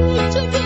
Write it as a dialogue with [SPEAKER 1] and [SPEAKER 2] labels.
[SPEAKER 1] 你真的